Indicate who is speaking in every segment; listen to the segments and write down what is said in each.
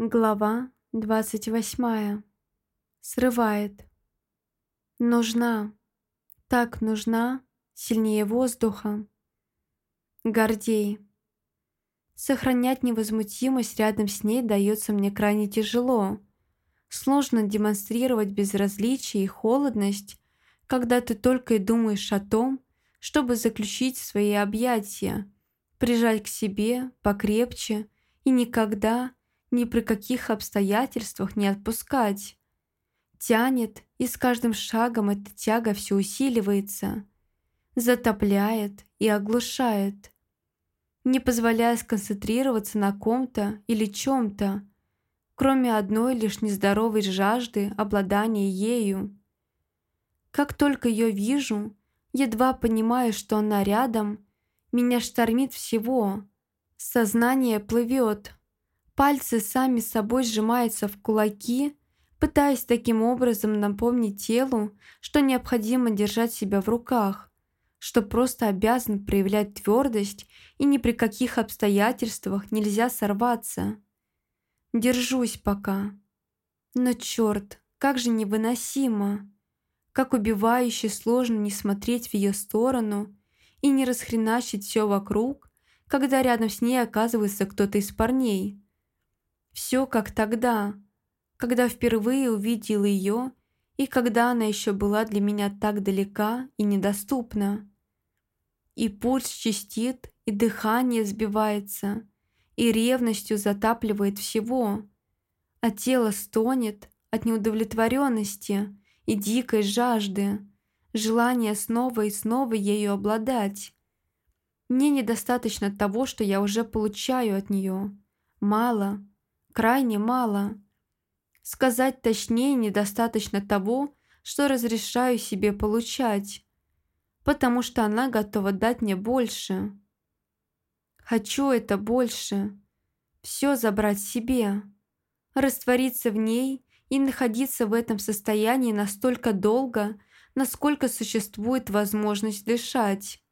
Speaker 1: Глава двадцать восьмая. Срывает. Нужна. Так нужна. Сильнее воздуха. Гордей. Сохранять невозмутимость рядом с ней дается мне крайне тяжело. Сложно демонстрировать безразличие и холодность, когда ты только и думаешь о том, чтобы заключить свои объятия, прижать к себе покрепче и никогда ни при каких обстоятельствах не отпускать. Тянет, и с каждым шагом эта тяга все усиливается, затопляет и оглушает, не позволяя сконцентрироваться на ком-то или чем-то, кроме одной лишь нездоровой жажды обладания ею. Как только ее вижу, едва понимаю, что она рядом, меня штормит всего, сознание плывет, Пальцы сами собой сжимаются в кулаки, пытаясь таким образом напомнить телу, что необходимо держать себя в руках, что просто обязан проявлять твердость и ни при каких обстоятельствах нельзя сорваться. Держусь пока. Но черт, как же невыносимо. Как убивающе сложно не смотреть в ее сторону и не расхреначить все вокруг, когда рядом с ней оказывается кто-то из парней. Все как тогда, когда впервые увидел ее и когда она еще была для меня так далека и недоступна. И пульс чистит, и дыхание сбивается, и ревностью затапливает всего, а тело стонет от неудовлетворенности и дикой жажды, желания снова и снова ею обладать. Мне недостаточно того, что я уже получаю от нее. Мало, крайне мало. Сказать точнее недостаточно того, что разрешаю себе получать, потому что она готова дать мне больше. Хочу это больше. Все забрать себе. Раствориться в ней и находиться в этом состоянии настолько долго, насколько существует возможность дышать.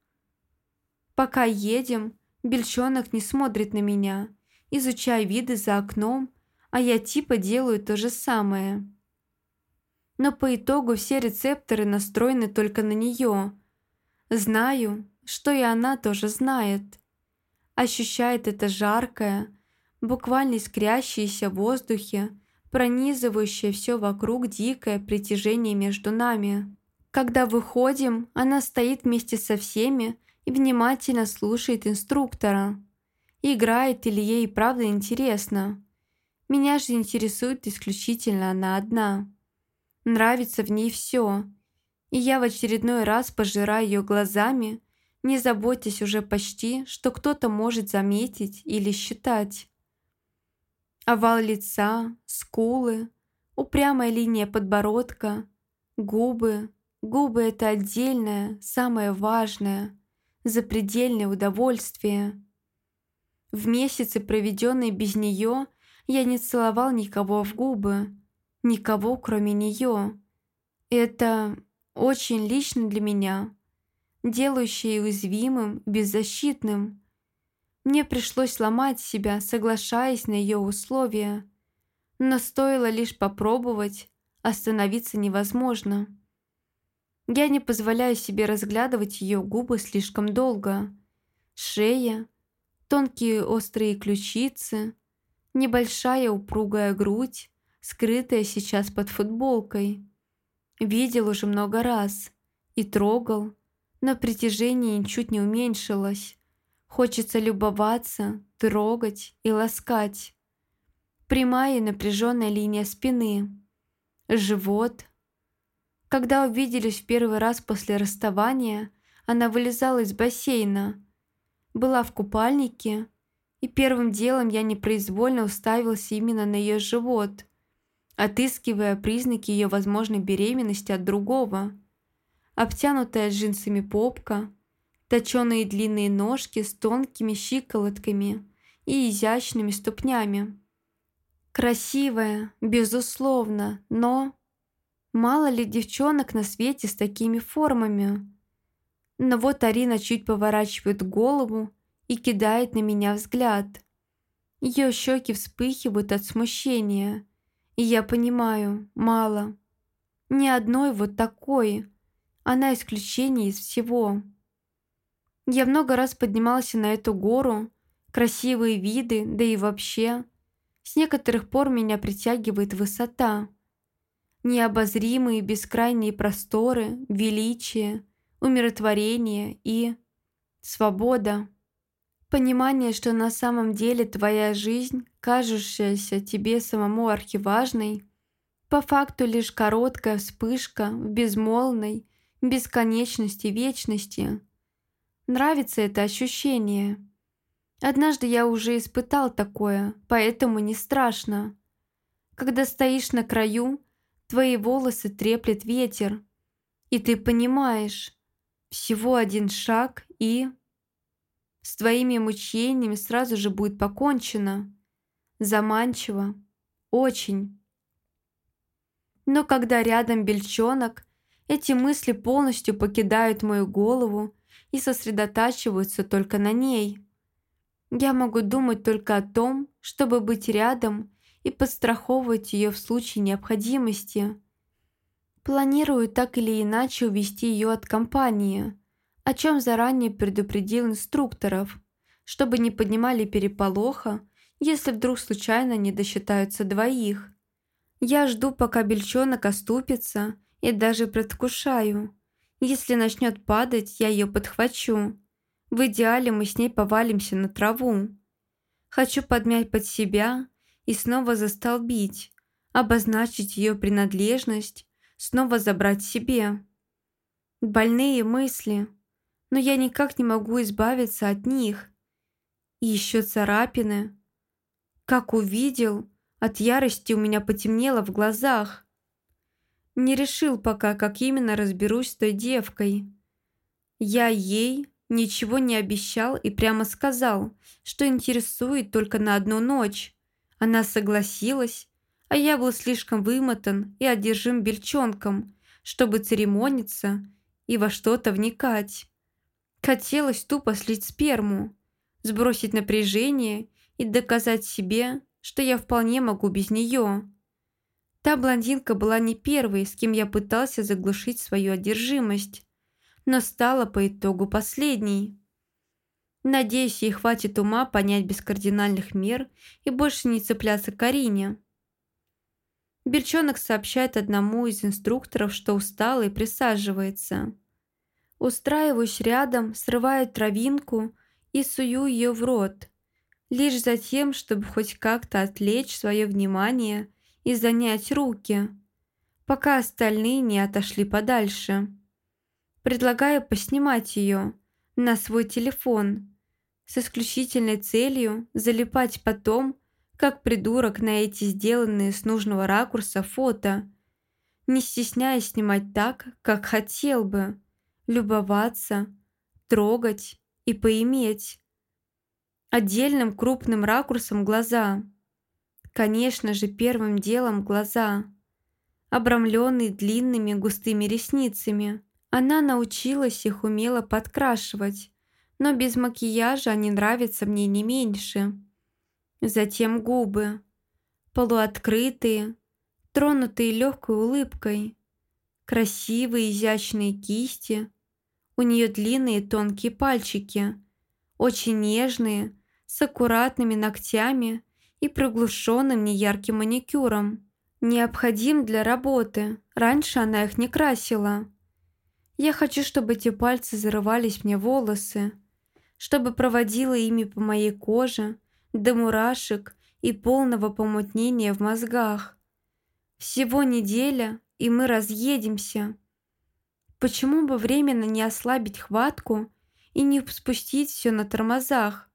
Speaker 1: Пока едем, Бельчонок не смотрит на меня – изучая виды за окном, а я типа делаю то же самое. Но по итогу все рецепторы настроены только на нее. Знаю, что и она тоже знает. Ощущает это жаркое, буквально искрящееся в воздухе, пронизывающее все вокруг дикое притяжение между нами. Когда выходим, она стоит вместе со всеми и внимательно слушает инструктора. Играет или ей правда интересно. Меня же интересует исключительно она одна. Нравится в ней все. И я в очередной раз пожираю ее глазами, не заботясь уже почти, что кто-то может заметить или считать. Овал лица, скулы, упрямая линия подбородка, губы. Губы – это отдельное, самое важное, запредельное удовольствие – в месяцы, проведенные без нее, я не целовал никого в губы. Никого, кроме нее. Это очень лично для меня, делающее уязвимым, беззащитным. Мне пришлось ломать себя, соглашаясь на ее условия. Но стоило лишь попробовать, остановиться невозможно. Я не позволяю себе разглядывать ее губы слишком долго. Шея, тонкие острые ключицы, небольшая упругая грудь, скрытая сейчас под футболкой. Видел уже много раз и трогал, но притяжение ничуть не уменьшилось. Хочется любоваться, трогать и ласкать. Прямая и напряженная линия спины. Живот. Когда увиделись в первый раз после расставания, она вылезала из бассейна – была в купальнике, и первым делом я непроизвольно уставился именно на ее живот, отыскивая признаки ее возможной беременности от другого. Обтянутая джинсами попка, точеные длинные ножки с тонкими щиколотками и изящными ступнями. Красивая, безусловно, но... Мало ли девчонок на свете с такими формами. Но вот Арина чуть поворачивает голову и кидает на меня взгляд. Ее щеки вспыхивают от смущения. И я понимаю, мало. Ни одной вот такой. Она исключение из всего. Я много раз поднимался на эту гору, красивые виды, да и вообще. С некоторых пор меня притягивает высота. Необозримые бескрайние просторы, величие, умиротворение и свобода. Понимание, что на самом деле твоя жизнь, кажущаяся тебе самому архиважной, по факту лишь короткая вспышка в безмолвной бесконечности вечности. Нравится это ощущение. Однажды я уже испытал такое, поэтому не страшно. Когда стоишь на краю, твои волосы треплет ветер, и ты понимаешь, всего один шаг и... С твоими мучениями сразу же будет покончено. Заманчиво. Очень. Но когда рядом бельчонок, эти мысли полностью покидают мою голову и сосредотачиваются только на ней. Я могу думать только о том, чтобы быть рядом и подстраховывать ее в случае необходимости. Планирую так или иначе увести ее от компании – о чем заранее предупредил инструкторов, чтобы не поднимали переполоха, если вдруг случайно не досчитаются двоих. Я жду, пока бельчонок оступится, и даже предвкушаю. Если начнет падать, я ее подхвачу. В идеале мы с ней повалимся на траву. Хочу подмять под себя и снова застолбить, обозначить ее принадлежность, снова забрать себе. Больные мысли, но я никак не могу избавиться от них. И еще царапины. Как увидел, от ярости у меня потемнело в глазах. Не решил пока, как именно разберусь с той девкой. Я ей ничего не обещал и прямо сказал, что интересует только на одну ночь. Она согласилась, а я был слишком вымотан и одержим бельчонком, чтобы церемониться и во что-то вникать. Хотелось тупо слить сперму, сбросить напряжение и доказать себе, что я вполне могу без нее. Та блондинка была не первой, с кем я пытался заглушить свою одержимость, но стала по итогу последней. Надеюсь, ей хватит ума понять без кардинальных мер и больше не цепляться к Карине. Бельчонок сообщает одному из инструкторов, что устал и присаживается. Устраиваюсь рядом, срываю травинку и сую ее в рот, лишь за тем, чтобы хоть как-то отвлечь свое внимание и занять руки, пока остальные не отошли подальше. Предлагаю поснимать ее на свой телефон с исключительной целью залипать потом, как придурок на эти сделанные с нужного ракурса фото, не стесняясь снимать так, как хотел бы любоваться, трогать и поиметь. Отдельным крупным ракурсом глаза. Конечно же, первым делом глаза. Обрамленные длинными густыми ресницами. Она научилась их умело подкрашивать, но без макияжа они нравятся мне не меньше. Затем губы. Полуоткрытые, тронутые легкой улыбкой. Красивые изящные кисти – у нее длинные тонкие пальчики, очень нежные, с аккуратными ногтями и приглушенным неярким маникюром. Необходим для работы, раньше она их не красила. Я хочу, чтобы эти пальцы зарывались мне волосы, чтобы проводила ими по моей коже до мурашек и полного помутнения в мозгах. Всего неделя, и мы разъедемся. Почему бы временно не ослабить хватку и не спустить все на тормозах?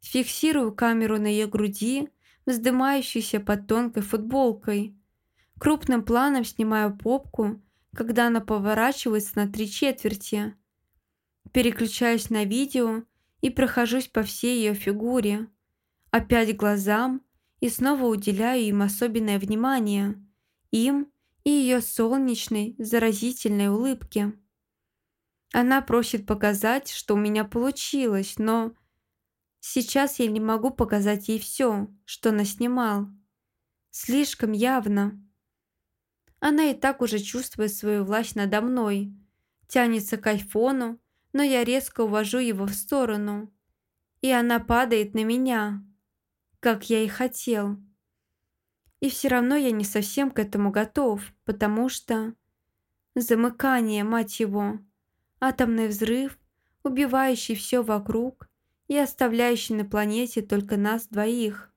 Speaker 1: Фиксирую камеру на ее груди, вздымающейся под тонкой футболкой. Крупным планом снимаю попку, когда она поворачивается на три четверти. Переключаюсь на видео и прохожусь по всей ее фигуре. Опять глазам и снова уделяю им особенное внимание. Им и ее солнечной, заразительной улыбки. Она просит показать, что у меня получилось, но Сейчас я не могу показать ей все, что наснимал. Слишком явно. Она и так уже чувствует свою власть надо мной. Тянется к айфону, но я резко увожу его в сторону. И она падает на меня, как я и хотел. И все равно я не совсем к этому готов, потому что... Замыкание, мать его. Атомный взрыв, убивающий все вокруг и оставляющий на планете только нас двоих.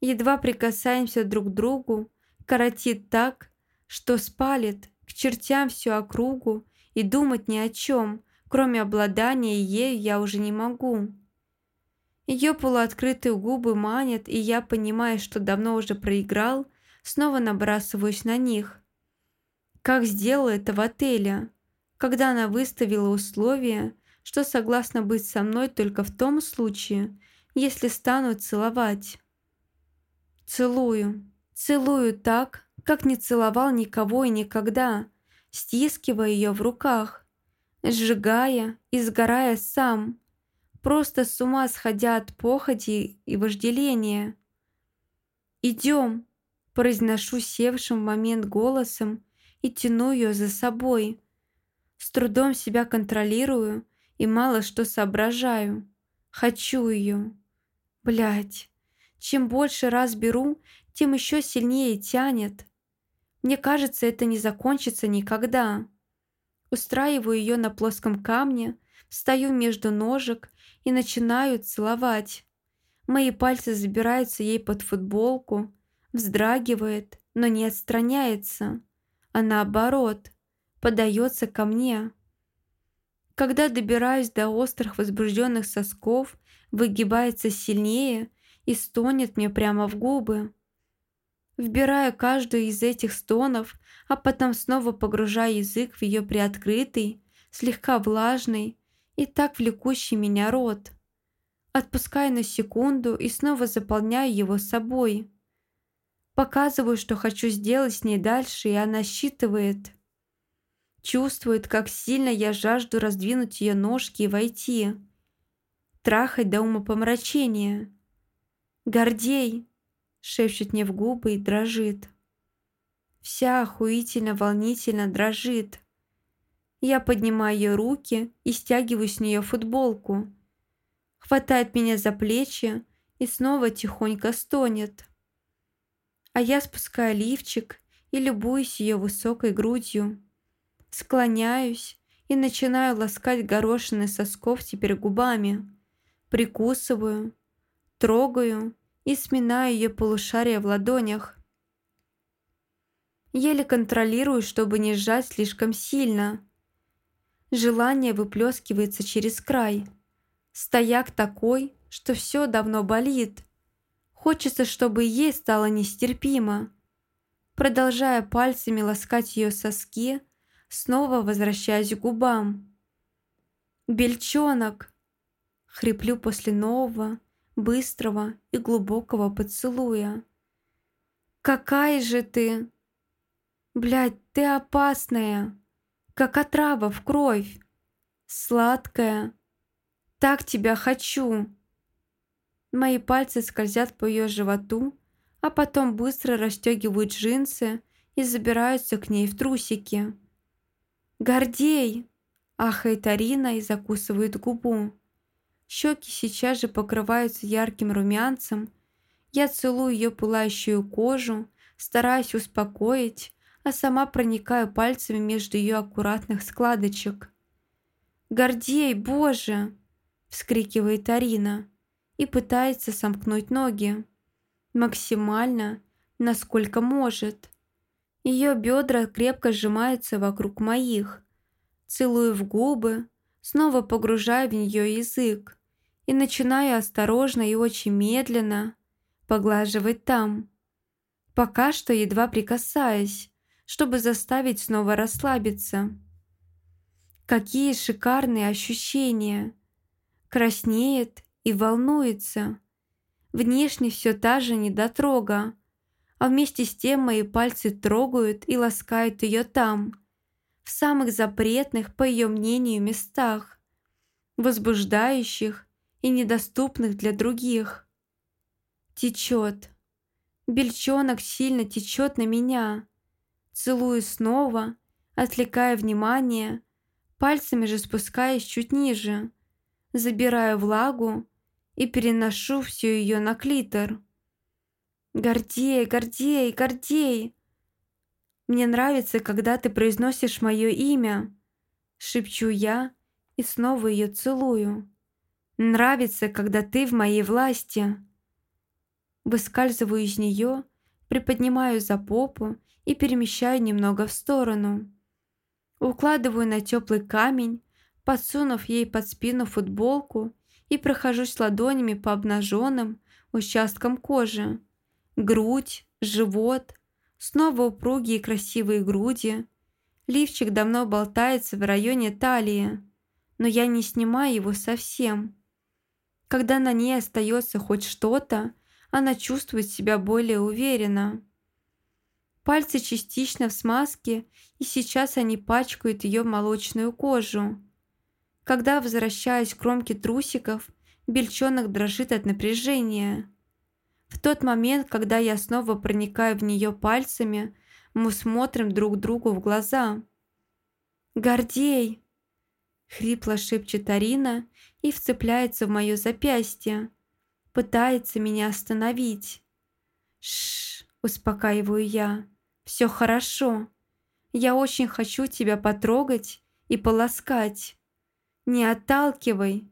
Speaker 1: Едва прикасаемся друг к другу, коротит так, что спалит к чертям всю округу и думать ни о чем, кроме обладания ею я уже не могу. Ее полуоткрытые губы манят, и я, понимая, что давно уже проиграл, снова набрасываюсь на них. Как сделала это в отеле, когда она выставила условие, что согласна быть со мной только в том случае, если стану целовать. Целую. Целую так, как не целовал никого и никогда, стискивая ее в руках, сжигая и сгорая сам, просто с ума сходя от походи и вожделения. «Идем», – произношу севшим в момент голосом и тяну ее за собой. С трудом себя контролирую и мало что соображаю. Хочу ее. Блять. Чем больше раз беру, тем еще сильнее тянет. Мне кажется, это не закончится никогда. Устраиваю ее на плоском камне, встаю между ножек и начинаю целовать. Мои пальцы забираются ей под футболку, вздрагивает, но не отстраняется, а наоборот, подается ко мне. Когда добираюсь до острых возбужденных сосков, выгибается сильнее и стонет мне прямо в губы вбирая каждую из этих стонов, а потом снова погружая язык в ее приоткрытый, слегка влажный и так влекущий меня рот. Отпускаю на секунду и снова заполняю его собой. Показываю, что хочу сделать с ней дальше, и она считывает. Чувствует, как сильно я жажду раздвинуть ее ножки и войти. Трахать до умопомрачения. Гордей, шепчет мне в губы и дрожит. Вся охуительно волнительно дрожит. Я поднимаю ее руки и стягиваю с нее футболку. Хватает меня за плечи и снова тихонько стонет. А я спускаю лифчик и любуюсь ее высокой грудью. Склоняюсь и начинаю ласкать горошины сосков теперь губами. Прикусываю, трогаю и сминаю ее полушария в ладонях. Еле контролирую, чтобы не сжать слишком сильно. Желание выплескивается через край. Стояк такой, что все давно болит. Хочется, чтобы ей стало нестерпимо. Продолжая пальцами ласкать ее соски, снова возвращаюсь к губам. «Бельчонок!» Хриплю после нового, быстрого и глубокого поцелуя. «Какая же ты!» «Блядь, ты опасная, как отрава в кровь, сладкая, так тебя хочу!» Мои пальцы скользят по ее животу, а потом быстро расстегивают джинсы и забираются к ней в трусики. «Гордей!» – ахает Арина и закусывает губу. Щеки сейчас же покрываются ярким румянцем. Я целую ее пылающую кожу, стараюсь успокоить, а сама проникаю пальцами между ее аккуратных складочек. «Гордей, боже!» – вскрикивает Арина и пытается сомкнуть ноги. Максимально, насколько может. Ее бедра крепко сжимаются вокруг моих. Целую в губы, снова погружая в нее язык и начинаю осторожно и очень медленно поглаживать там, пока что едва прикасаясь, чтобы заставить снова расслабиться. Какие шикарные ощущения! Краснеет и волнуется. Внешне все та же недотрога, а вместе с тем мои пальцы трогают и ласкают ее там, в самых запретных, по ее мнению, местах, возбуждающих и недоступных для других. Течет. Бельчонок сильно течет на меня. Целую снова, отвлекая внимание, пальцами же спускаясь чуть ниже. Забираю влагу и переношу всю ее на клитор. «Гордей, Гордей, Гордей!» «Мне нравится, когда ты произносишь мое имя», — шепчу я и снова ее целую. «Нравится, когда ты в моей власти». Выскальзываю из нее, приподнимаю за попу и перемещаю немного в сторону. Укладываю на теплый камень, подсунув ей под спину футболку и прохожусь ладонями по обнаженным участкам кожи. Грудь, живот, снова упругие красивые груди. Лифчик давно болтается в районе талии, но я не снимаю его совсем. Когда на ней остается хоть что-то, она чувствует себя более уверенно. Пальцы частично в смазке, и сейчас они пачкают ее молочную кожу. Когда возвращаюсь к кромке трусиков, бельчонок дрожит от напряжения. В тот момент, когда я снова проникаю в нее пальцами, мы смотрим друг другу в глаза. «Гордей!» — хрипло шепчет Арина и вцепляется в мое запястье пытается меня остановить. Шш, успокаиваю я. Все хорошо. Я очень хочу тебя потрогать и полоскать. Не отталкивай.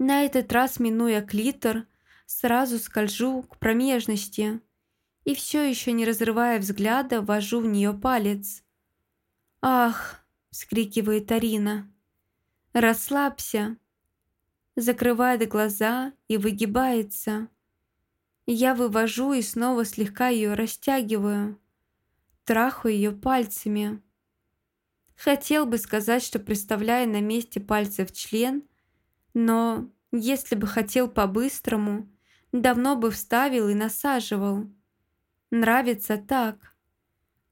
Speaker 1: На этот раз, минуя клитор, сразу скольжу к промежности и все еще не разрывая взгляда, ввожу в нее палец. «Ах!» – вскрикивает Арина. «Расслабься!» закрывает глаза и выгибается. Я вывожу и снова слегка ее растягиваю. Трахаю ее пальцами. Хотел бы сказать, что представляю на месте пальцев член, но если бы хотел по-быстрому, давно бы вставил и насаживал. Нравится так.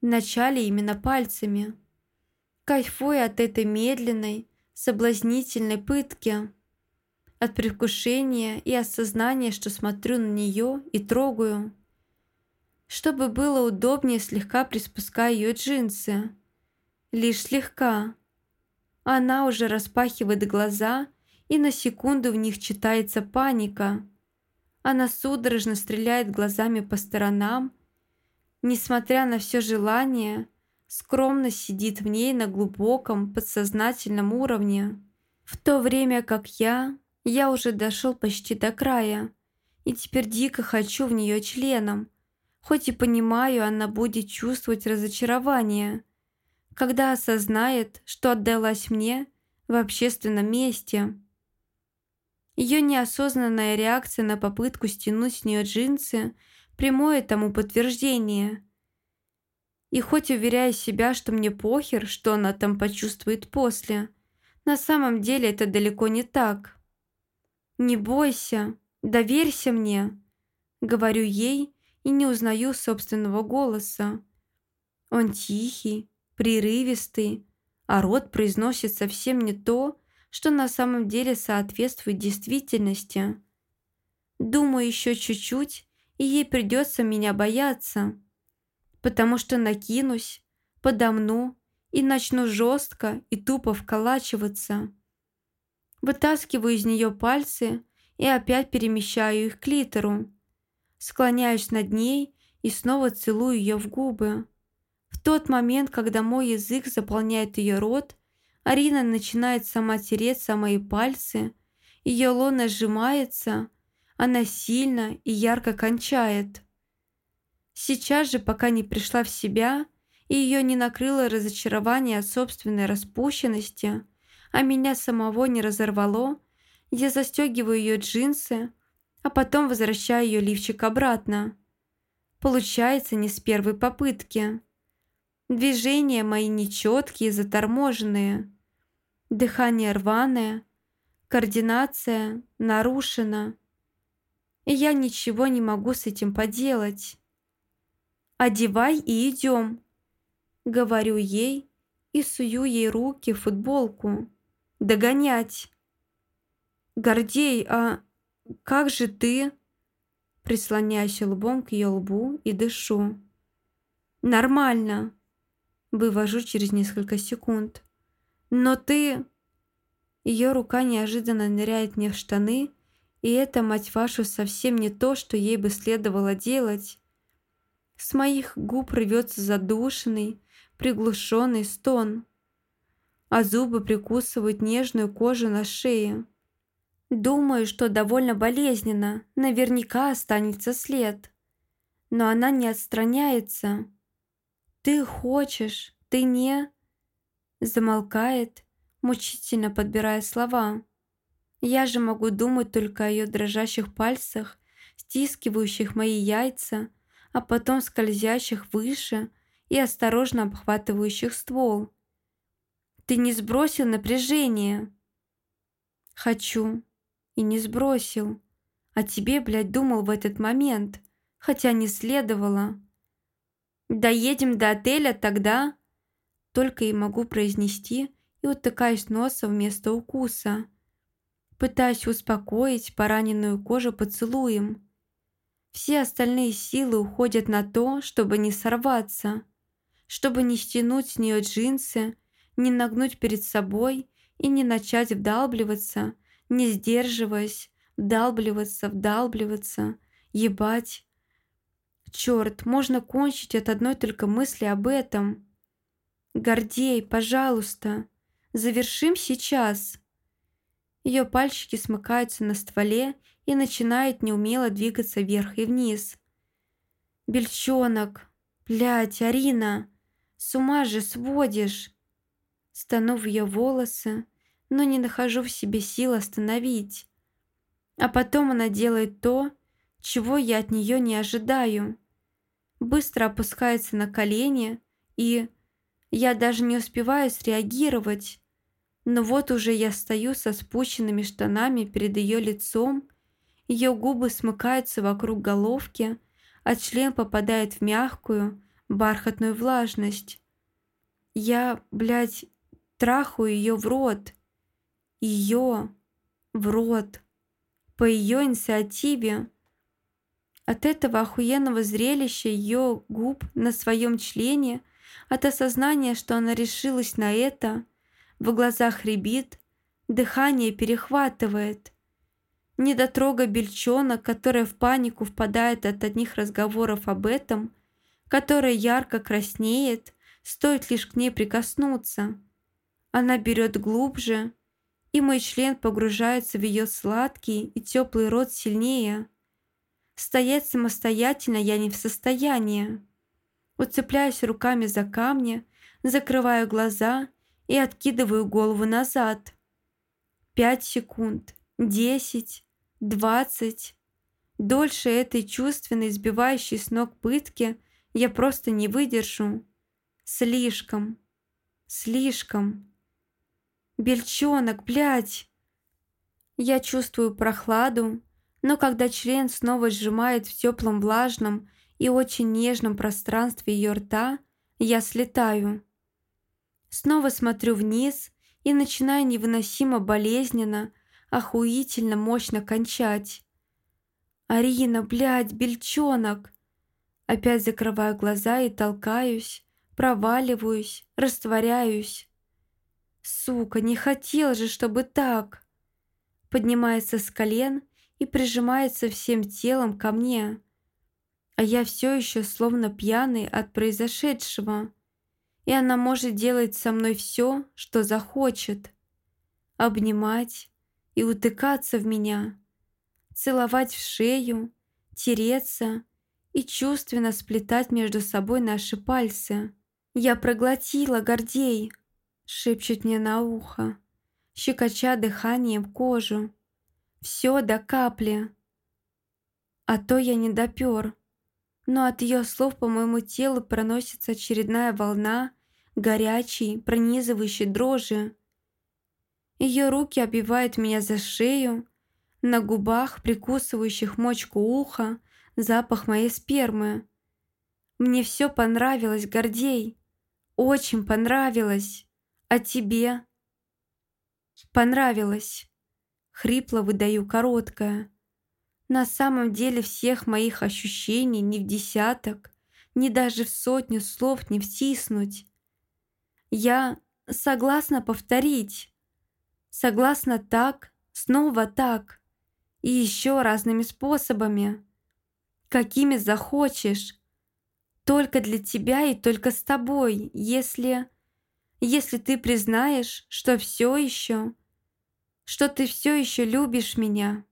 Speaker 1: Вначале именно пальцами. Кайфуя от этой медленной, соблазнительной пытки от предвкушения и осознания, что смотрю на нее и трогаю. Чтобы было удобнее, слегка приспускаю ее джинсы. Лишь слегка. Она уже распахивает глаза, и на секунду в них читается паника. Она судорожно стреляет глазами по сторонам. Несмотря на все желание, скромно сидит в ней на глубоком подсознательном уровне. В то время как я я уже дошел почти до края, и теперь дико хочу в нее членом, хоть и понимаю, она будет чувствовать разочарование, когда осознает, что отдалась мне в общественном месте. Ее неосознанная реакция на попытку стянуть с нее джинсы – прямое тому подтверждение. И хоть уверяю себя, что мне похер, что она там почувствует после, на самом деле это далеко не так. «Не бойся, доверься мне», — говорю ей и не узнаю собственного голоса. Он тихий, прерывистый, а рот произносит совсем не то, что на самом деле соответствует действительности. Думаю, еще чуть-чуть, и ей придется меня бояться, потому что накинусь, подомну и начну жестко и тупо вколачиваться. Вытаскиваю из нее пальцы и опять перемещаю их к литеру. Склоняюсь над ней и снова целую ее в губы. В тот момент, когда мой язык заполняет ее рот, Арина начинает сама тереться о пальцы, ее лона сжимается, она сильно и ярко кончает. Сейчас же, пока не пришла в себя и ее не накрыло разочарование от собственной распущенности, а меня самого не разорвало, я застегиваю ее джинсы, а потом возвращаю ее лифчик обратно. Получается не с первой попытки. Движения мои нечеткие, заторможенные. Дыхание рваное, координация нарушена. И я ничего не могу с этим поделать. «Одевай и идем», — говорю ей и сую ей руки в футболку. Догонять!» Гордей, а как же ты?» Прислоняюсь лбом к ее лбу и дышу. «Нормально», — вывожу через несколько секунд. «Но ты...» Ее рука неожиданно ныряет мне в штаны, и это, мать вашу, совсем не то, что ей бы следовало делать. С моих губ рвется задушенный, приглушенный стон, а зубы прикусывают нежную кожу на шее. Думаю, что довольно болезненно, наверняка останется след. Но она не отстраняется. «Ты хочешь, ты не...» Замолкает, мучительно подбирая слова. Я же могу думать только о ее дрожащих пальцах, стискивающих мои яйца, а потом скользящих выше и осторожно обхватывающих ствол. «Ты не сбросил напряжение?» «Хочу. И не сбросил. А тебе, блядь, думал в этот момент, хотя не следовало». «Доедем до отеля тогда?» Только и могу произнести и утыкаюсь носом вместо укуса. Пытаюсь успокоить пораненную кожу поцелуем. Все остальные силы уходят на то, чтобы не сорваться, чтобы не стянуть с нее джинсы, не нагнуть перед собой и не начать вдалбливаться, не сдерживаясь, вдалбливаться, вдалбливаться, ебать. Черт, можно кончить от одной только мысли об этом. Гордей, пожалуйста, завершим сейчас. Ее пальчики смыкаются на стволе и начинает неумело двигаться вверх и вниз. «Бельчонок! Блядь, Арина! С ума же сводишь!» Стану в ее волосы, но не нахожу в себе сил остановить. А потом она делает то, чего я от нее не ожидаю. Быстро опускается на колени, и я даже не успеваю среагировать. Но вот уже я стою со спущенными штанами перед ее лицом ее губы смыкаются вокруг головки, а член попадает в мягкую, бархатную влажность. Я, блядь, трахаю ее в рот. Ее в рот. По ее инициативе. От этого охуенного зрелища ее губ на своем члене, от осознания, что она решилась на это, в глазах рябит, дыхание перехватывает. Недотрога бельчонок, которая в панику впадает от одних разговоров об этом, которая ярко краснеет, стоит лишь к ней прикоснуться. Она берет глубже, и мой член погружается в ее сладкий и теплый рот сильнее. Стоять самостоятельно я не в состоянии. Уцепляюсь руками за камни, закрываю глаза и откидываю голову назад. Пять секунд, десять, двадцать. Дольше этой чувственной, сбивающей с ног пытки я просто не выдержу. Слишком. Слишком. Бельчонок, блядь! Я чувствую прохладу, но когда член снова сжимает в теплом влажном и очень нежном пространстве ее рта, я слетаю. Снова смотрю вниз и начинаю невыносимо болезненно, охуительно мощно кончать. «Арина, блядь, бельчонок!» Опять закрываю глаза и толкаюсь, проваливаюсь, растворяюсь. Сука, не хотел же, чтобы так. Поднимается с колен и прижимается всем телом ко мне. А я все еще словно пьяный от произошедшего. И она может делать со мной все, что захочет. Обнимать, и утыкаться в меня, целовать в шею, тереться и чувственно сплетать между собой наши пальцы. «Я проглотила, Гордей!» — шепчет мне на ухо, щекоча дыханием кожу. «Все до капли!» А то я не допер. Но от ее слов по моему телу проносится очередная волна горячей, пронизывающей дрожи. Ее руки обвивают меня за шею, на губах, прикусывающих мочку уха, запах моей спермы. Мне все понравилось, Гордей. Очень понравилось. А тебе? Понравилось. Хрипло выдаю короткое. На самом деле всех моих ощущений ни в десяток, ни даже в сотню слов не втиснуть. Я согласна повторить. Согласна так, снова так. И еще разными способами. Какими захочешь. Только для тебя и только с тобой, если... Если ты признаешь, что все еще... Что ты все еще любишь меня.